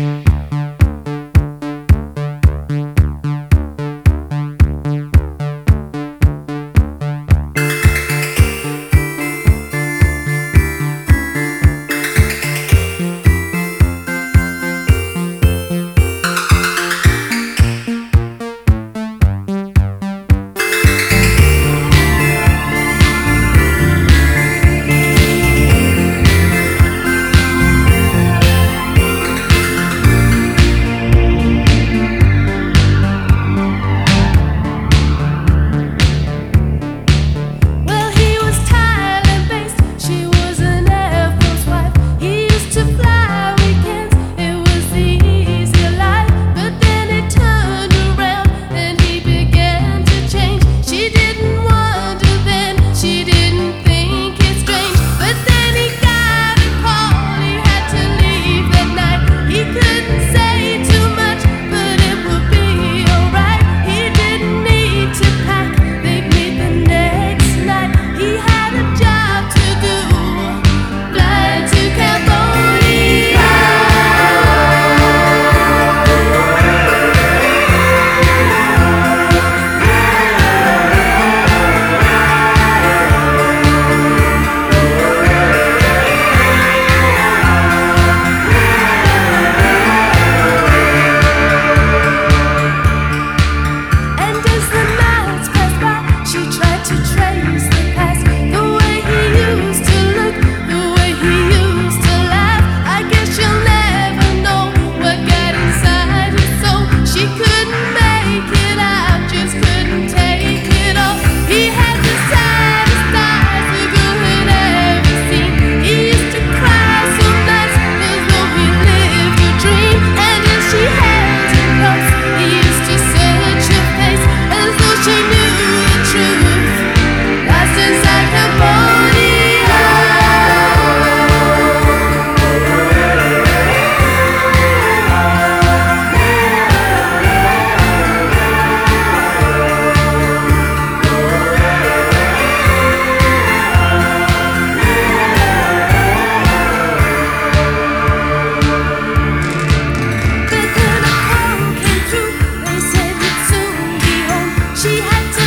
Bye. She had